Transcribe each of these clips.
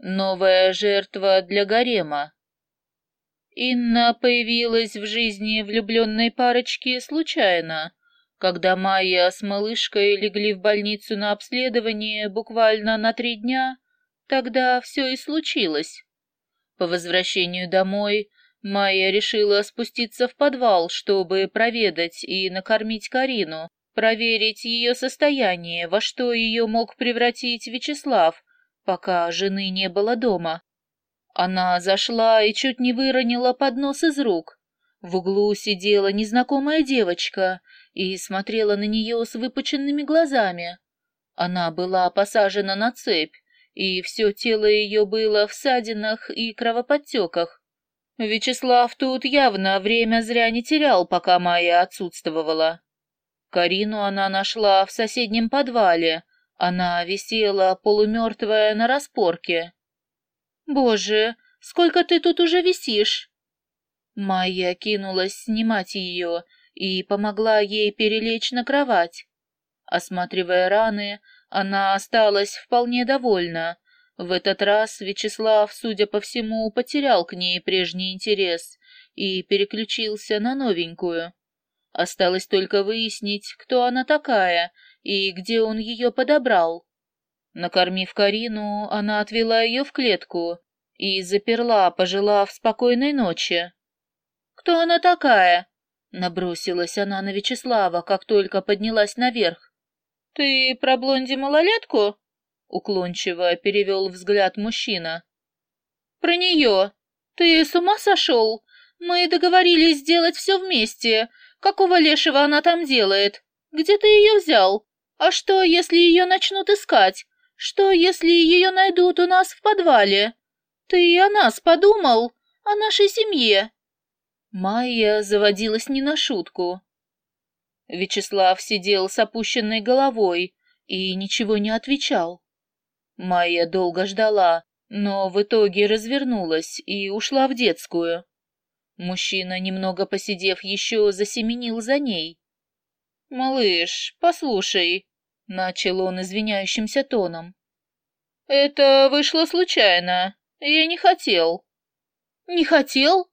Новая жертва для гарема. Инна появилась в жизни влюбленной парочки случайно, когда Майя с малышкой легли в больницу на обследование буквально на три дня, тогда все и случилось. По возвращению домой Майя решила спуститься в подвал, чтобы проведать и накормить Карину, проверить ее состояние, во что ее мог превратить Вячеслав, пока жены не было дома. Она зашла и чуть не выронила поднос из рук. В углу сидела незнакомая девочка и смотрела на нее с выпученными глазами. Она была посажена на цепь, и все тело ее было в ссадинах и кровоподтеках. Вячеслав тут явно время зря не терял, пока Майя отсутствовала. Карину она нашла в соседнем подвале. Она висела полумертвая на распорке. «Боже, сколько ты тут уже висишь!» Майя кинулась снимать ее и помогла ей перелечь на кровать. Осматривая раны, она осталась вполне довольна. В этот раз Вячеслав, судя по всему, потерял к ней прежний интерес и переключился на новенькую. Осталось только выяснить, кто она такая и где он ее подобрал. Накормив Карину, она отвела ее в клетку и заперла, пожелав спокойной ночи. «Кто она такая?» — набросилась она на Вячеслава, как только поднялась наверх. «Ты про блонди-малолетку?» — уклончиво перевел взгляд мужчина. «Про нее. Ты с ума сошел? Мы договорились сделать все вместе. Какого лешего она там делает? Где ты ее взял? А что, если ее начнут искать? Что, если ее найдут у нас в подвале? Ты о нас подумал? О нашей семье?» Майя заводилась не на шутку. Вячеслав сидел с опущенной головой и ничего не отвечал. Майя долго ждала, но в итоге развернулась и ушла в детскую. Мужчина, немного посидев еще, засеменил за ней. «Малыш, послушай», — начал он извиняющимся тоном. «Это вышло случайно. Я не хотел». «Не хотел?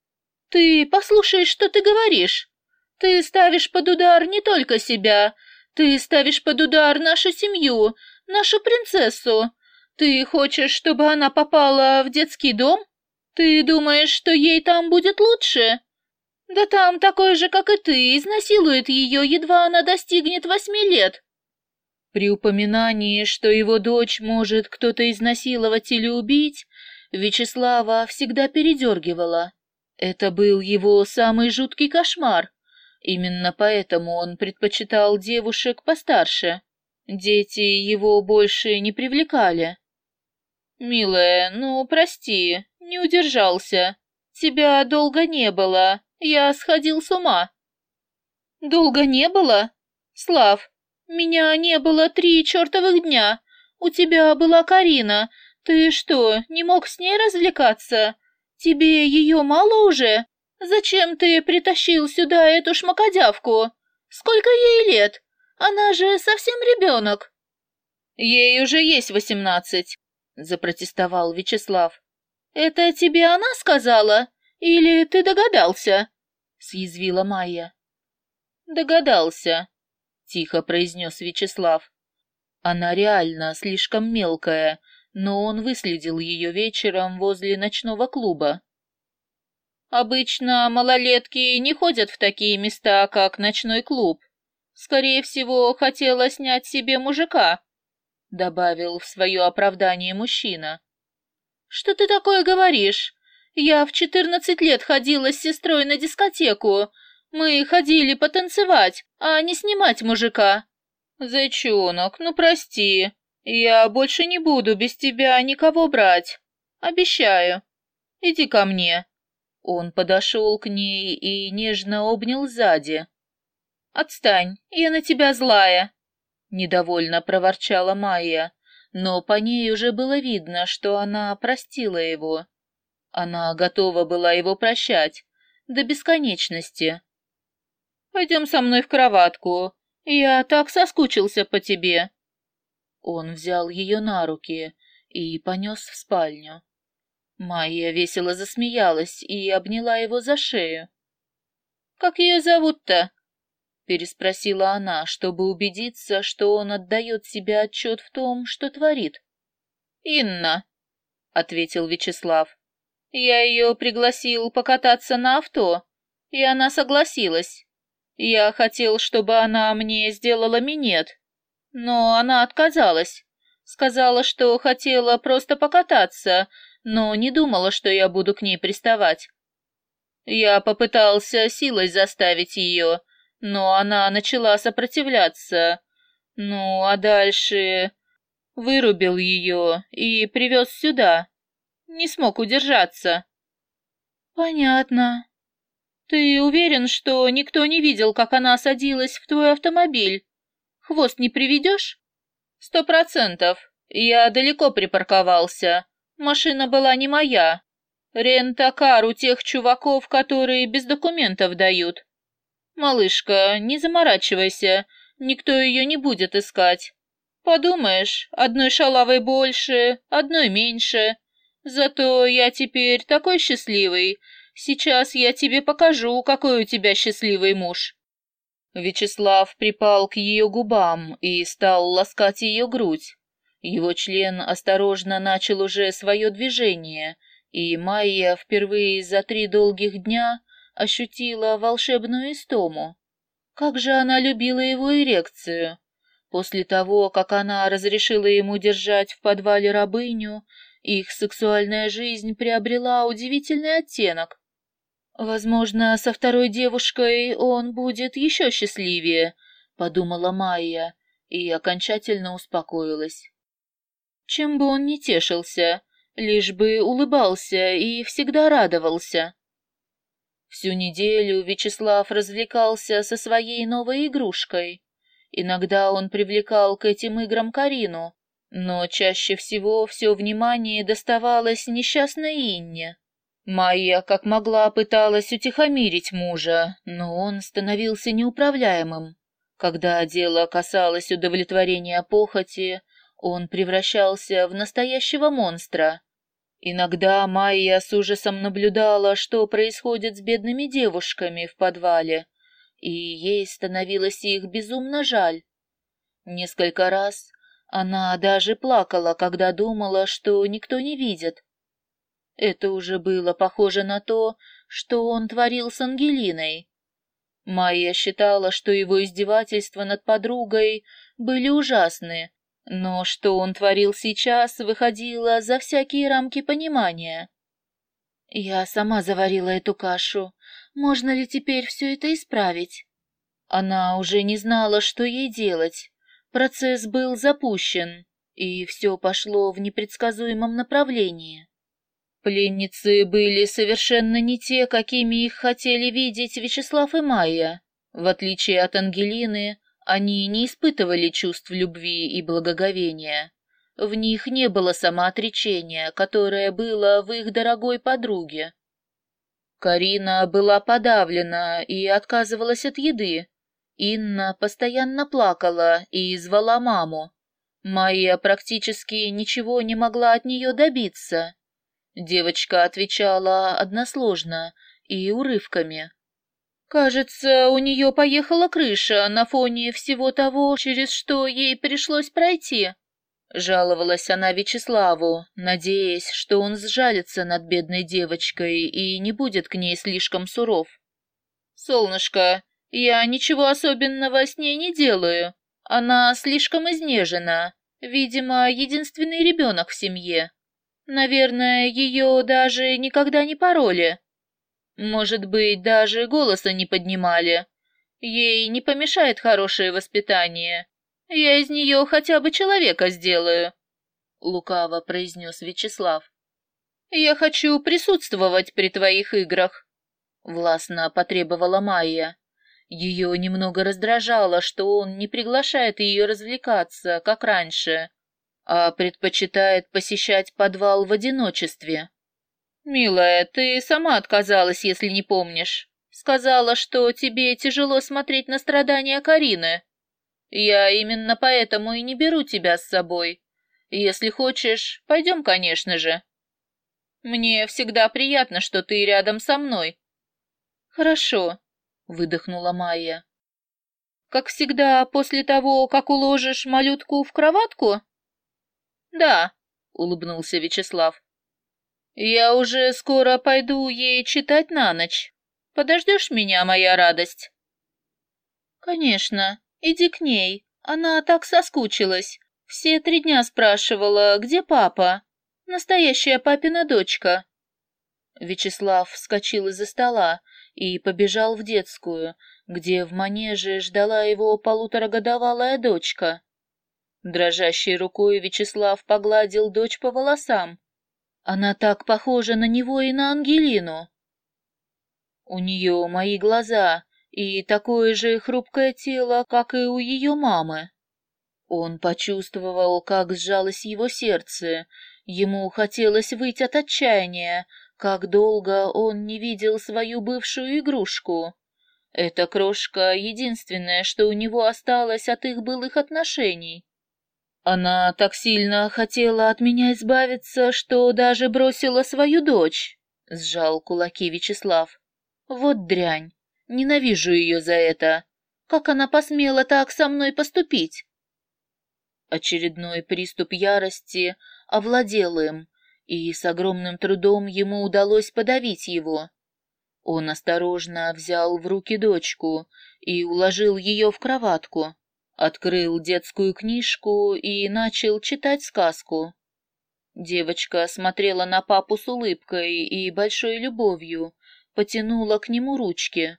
Ты послушай, что ты говоришь. Ты ставишь под удар не только себя, ты ставишь под удар нашу семью, нашу принцессу. Ты хочешь, чтобы она попала в детский дом? Ты думаешь, что ей там будет лучше? Да там такой же, как и ты, изнасилует ее, едва она достигнет восьми лет. При упоминании, что его дочь может кто-то изнасиловать или убить, Вячеслава всегда передергивала. Это был его самый жуткий кошмар. Именно поэтому он предпочитал девушек постарше. Дети его больше не привлекали. «Милая, ну, прости, не удержался. Тебя долго не было, я сходил с ума». «Долго не было? Слав, меня не было три чертовых дня. У тебя была Карина. Ты что, не мог с ней развлекаться? Тебе ее мало уже? Зачем ты притащил сюда эту шмакодявку? Сколько ей лет? Она же совсем ребенок». «Ей уже есть восемнадцать», — запротестовал Вячеслав. «Это тебе она сказала? Или ты догадался?» — съязвила Майя. «Догадался», — тихо произнес Вячеслав. Она реально слишком мелкая, но он выследил ее вечером возле ночного клуба. Обычно малолетки не ходят в такие места, как ночной клуб. Скорее всего, хотела снять себе мужика, — добавил в свое оправдание мужчина. «Что ты такое говоришь? Я в четырнадцать лет ходила с сестрой на дискотеку. Мы ходили потанцевать, а не снимать мужика». «Зайчонок, ну прости. Я больше не буду без тебя никого брать. Обещаю. Иди ко мне». Он подошел к ней и нежно обнял сзади. «Отстань, я на тебя злая!» Недовольно проворчала Майя, но по ней уже было видно, что она простила его. Она готова была его прощать до бесконечности. «Пойдем со мной в кроватку. Я так соскучился по тебе». Он взял ее на руки, и понес в спальню. Майя весело засмеялась и обняла его за шею. «Как ее зовут-то?» — переспросила она, чтобы убедиться, что он отдает себе отчет в том, что творит. «Инна», — ответил Вячеслав. «Я ее пригласил покататься на авто, и она согласилась. Я хотел, чтобы она мне сделала минет, но она отказалась. Сказала, что хотела просто покататься, но не думала, что я буду к ней приставать. Я попытался силой заставить ее, но она начала сопротивляться. Ну, а дальше вырубил ее и привез сюда. Не смог удержаться. Понятно. Ты уверен, что никто не видел, как она садилась в твой автомобиль? Хвост не приведешь? Сто процентов. Я далеко припарковался. Машина была не моя. Рентакар у тех чуваков, которые без документов дают. Малышка, не заморачивайся, никто ее не будет искать. Подумаешь, одной шалавой больше, одной меньше. Зато я теперь такой счастливый. Сейчас я тебе покажу, какой у тебя счастливый муж. Вячеслав припал к ее губам и стал ласкать ее грудь. Его член осторожно начал уже свое движение, и Майя впервые за три долгих дня ощутила волшебную истому. Как же она любила его эрекцию! После того, как она разрешила ему держать в подвале рабыню, их сексуальная жизнь приобрела удивительный оттенок. «Возможно, со второй девушкой он будет еще счастливее», — подумала Майя и окончательно успокоилась. Чем бы он ни тешился, лишь бы улыбался и всегда радовался. Всю неделю Вячеслав развлекался со своей новой игрушкой. Иногда он привлекал к этим играм Карину, но чаще всего все внимание доставалось несчастной Инне. Майя как могла пыталась утихомирить мужа, но он становился неуправляемым. Когда дело касалось удовлетворения похоти, он превращался в настоящего монстра. Иногда Майя с ужасом наблюдала, что происходит с бедными девушками в подвале, и ей становилось их безумно жаль. Несколько раз она даже плакала, когда думала, что никто не видит. Это уже было похоже на то, что он творил с Ангелиной. Майя считала, что его издевательства над подругой были ужасны, но что он творил сейчас, выходило за всякие рамки понимания. Я сама заварила эту кашу. Можно ли теперь все это исправить? Она уже не знала, что ей делать. Процесс был запущен, и все пошло в непредсказуемом направлении. Пленницы были совершенно не те, какими их хотели видеть Вячеслав и Майя. В отличие от Ангелины, они не испытывали чувств любви и благоговения. В них не было самоотречения, которое было в их дорогой подруге. Карина была подавлена и отказывалась от еды. Инна постоянно плакала и звала маму. Майя практически ничего не могла от нее добиться. Девочка отвечала односложно и урывками. Кажется, у нее поехала крыша на фоне всего того, через что ей пришлось пройти. Жаловалась она Вячеславу, надеясь, что он сжалится над бедной девочкой и не будет к ней слишком суров. «Солнышко, я ничего особенного с ней не делаю. Она слишком изнежена. Видимо, единственный ребенок в семье. Наверное, ее даже никогда не пороли. Может быть, даже голоса не поднимали. Ей не помешает хорошее воспитание. Я из нее хотя бы человека сделаю, — лукаво произнес Вячеслав. Я хочу присутствовать при твоих играх, — властно потребовала Майя. Ее немного раздражало, что он не приглашает ее развлекаться, как раньше, а предпочитает посещать подвал в одиночестве. «Милая, ты сама отказалась, если не помнишь. Сказала, что тебе тяжело смотреть на страдания Карины. Я именно поэтому и не беру тебя с собой. Если хочешь, пойдем, конечно же. Мне всегда приятно, что ты рядом со мной. Хорошо, выдохнула Майя. Как всегда, после того, как уложишь малютку в кроватку? Да, улыбнулся Вячеслав. Я уже скоро пойду ей читать на ночь. Подождешь меня, моя радость? Конечно, иди к ней. Она так соскучилась. Все три дня спрашивала, где папа. Настоящая папина дочка. Вячеслав вскочил из-за стола и побежал в детскую, где в манеже ждала его полуторагодовалая дочка. Дрожащей рукой Вячеслав погладил дочь по волосам. Она так похожа на него и на Ангелину. У нее мои глаза и такое же хрупкое тело, как и у ее мамы. Он почувствовал, как сжалось его сердце. Ему хотелось выйти от отчаяния, как долго он не видел свою бывшую игрушку. Эта крошка — единственное, что у него осталось от их былых отношений. Она так сильно хотела от меня избавиться, что даже бросила свою дочь, — сжал кулаки Вячеслав. Вот дрянь. Ненавижу ее за это. Как она посмела так со мной поступить? Очередной приступ ярости овладел им, и с огромным трудом ему удалось подавить его. Он осторожно взял в руки дочку и уложил ее в кроватку, открыл детскую книжку и начал читать сказку. Девочка смотрела на папу с улыбкой и большой любовью, потянула к нему ручки.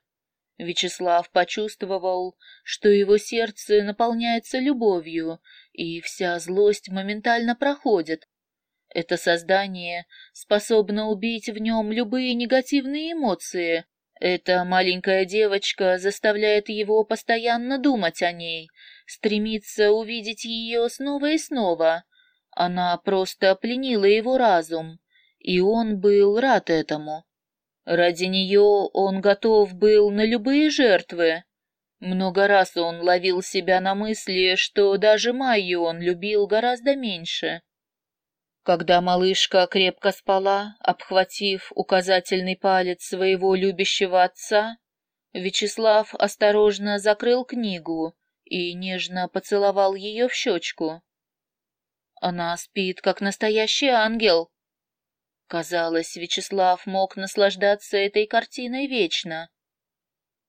Вячеслав почувствовал, что его сердце наполняется любовью, и вся злость моментально проходит. Это создание способно убить в нем любые негативные эмоции. Эта маленькая девочка заставляет его постоянно думать о ней, стремиться увидеть ее снова и снова. Она просто пленила его разум, и он был рад этому. Ради нее он готов был на любые жертвы. Много раз он ловил себя на мысли, что даже Майю он любил гораздо меньше. Когда малышка крепко спала, обхватив указательный палец своего любящего отца, Вячеслав осторожно закрыл книгу и нежно поцеловал ее в щечку. Она спит, как настоящий ангел, Казалось, Вячеслав мог наслаждаться этой картиной вечно.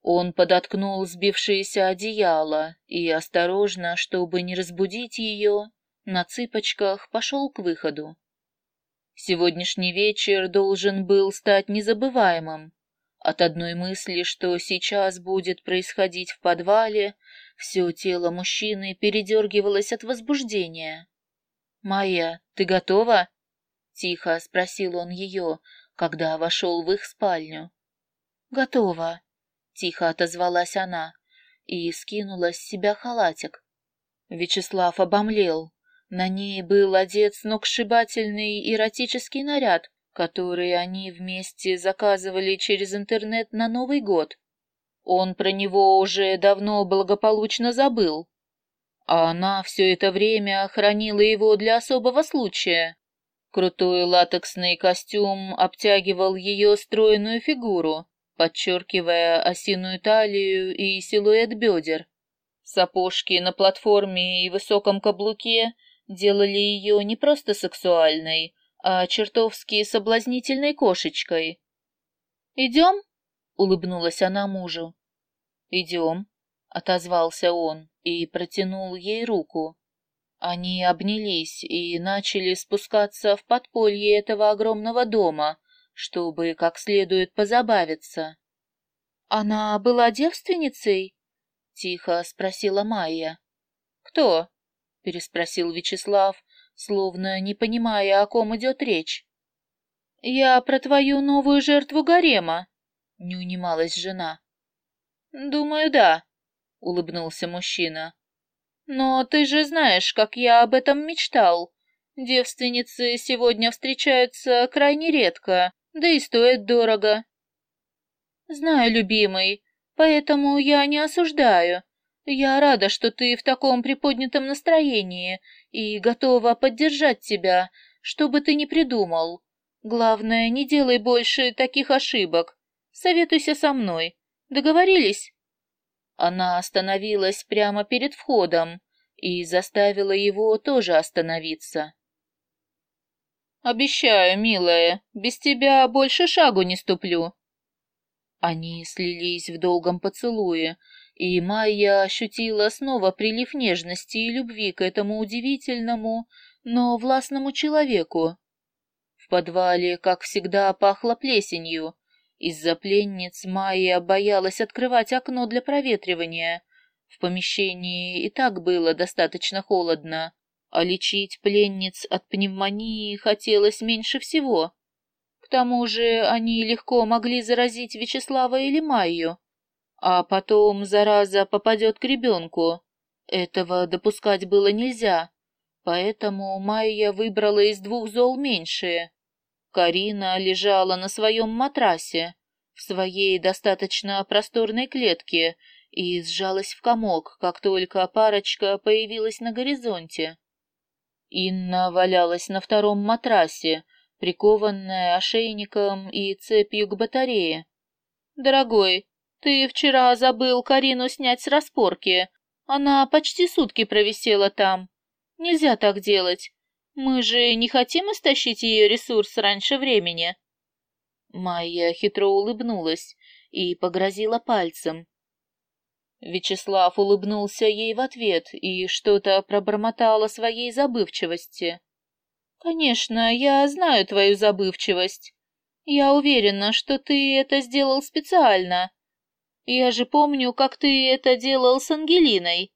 Он подоткнул сбившееся одеяло и, осторожно, чтобы не разбудить ее, на цыпочках пошел к выходу. Сегодняшний вечер должен был стать незабываемым. От одной мысли, что сейчас будет происходить в подвале, все тело мужчины передергивалось от возбуждения. «Майя, ты готова?» Тихо спросил он ее, когда вошел в их спальню. «Готово», — тихо отозвалась она и скинула с себя халатик. Вячеслав обомлел. На ней был одет сногсшибательный эротический наряд, который они вместе заказывали через интернет на Новый год. Он про него уже давно благополучно забыл. А она все это время хранила его для особого случая. Крутой латексный костюм обтягивал ее стройную фигуру, подчеркивая осиную талию и силуэт бедер. Сапожки на платформе и высоком каблуке делали ее не просто сексуальной, а чертовски соблазнительной кошечкой. «Идем?» — улыбнулась она мужу. «Идем», — отозвался он и протянул ей руку. Они обнялись и начали спускаться в подполье этого огромного дома, чтобы как следует позабавиться. «Она была девственницей?» — тихо спросила Майя. «Кто?» — переспросил Вячеслав, словно не понимая, о ком идет речь. «Я про твою новую жертву гарема», — не унималась жена. «Думаю, да», — улыбнулся мужчина. Но ты же знаешь, как я об этом мечтал. Девственницы сегодня встречаются крайне редко, да и стоят дорого. Знаю, любимый, поэтому я не осуждаю. Я рада, что ты в таком приподнятом настроении, и готова поддержать тебя, что бы ты ни придумал. Главное, не делай больше таких ошибок. Советуйся со мной. Договорились?» Она остановилась прямо перед входом и заставила его тоже остановиться. «Обещаю, милая, без тебя больше шагу не ступлю». Они слились в долгом поцелуе, и Майя ощутила снова прилив нежности и любви к этому удивительному, но властному человеку. В подвале, как всегда, пахло плесенью. Из-за пленниц Майя боялась открывать окно для проветривания. В помещении и так было достаточно холодно, а лечить пленниц от пневмонии хотелось меньше всего. К тому же они легко могли заразить Вячеслава или Майю. А потом зараза попадет к ребенку. Этого допускать было нельзя, поэтому Майя выбрала из двух зол меньшее. Карина лежала на своем матрасе, в своей достаточно просторной клетке, и сжалась в комок, как только парочка появилась на горизонте. Инна валялась на втором матрасе, прикованная ошейником и цепью к батарее. «Дорогой, ты вчера забыл Карину снять с распорки. Она почти сутки провисела там. Нельзя так делать. Мы же не хотим истощить ее ресурс раньше времени. Майя хитро улыбнулась и погрозила пальцем. Вячеслав улыбнулся ей в ответ и что-то пробормотал о своей забывчивости. «Конечно, я знаю твою забывчивость. Я уверена, что ты это сделал специально. Я же помню, как ты это делал с Ангелиной.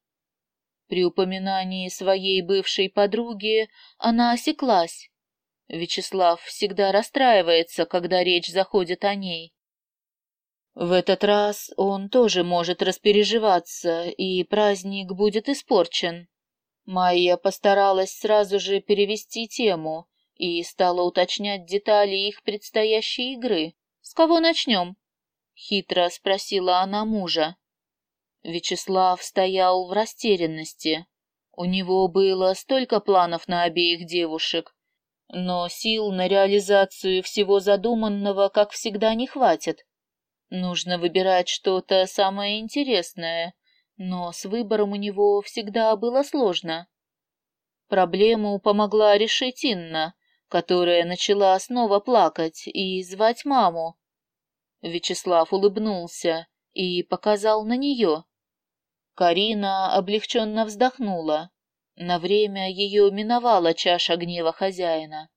При упоминании своей бывшей подруги она осеклась. Вячеслав всегда расстраивается, когда речь заходит о ней. В этот раз он тоже может распереживаться, и праздник будет испорчен. Майя постаралась сразу же перевести тему и стала уточнять детали их предстоящей игры. «С кого начнем?» Хитро спросила она мужа. Вячеслав стоял в растерянности. У него было столько планов на обеих девушек, но сил на реализацию всего задуманного, как всегда, не хватит. Нужно выбирать что-то самое интересное, но с выбором у него всегда было сложно. Проблему помогла решить Инна, которая начала снова плакать и звать маму. Вячеслав улыбнулся и показал на нее. Карина облегченно вздохнула. На время ее миновала чаша гнева хозяина.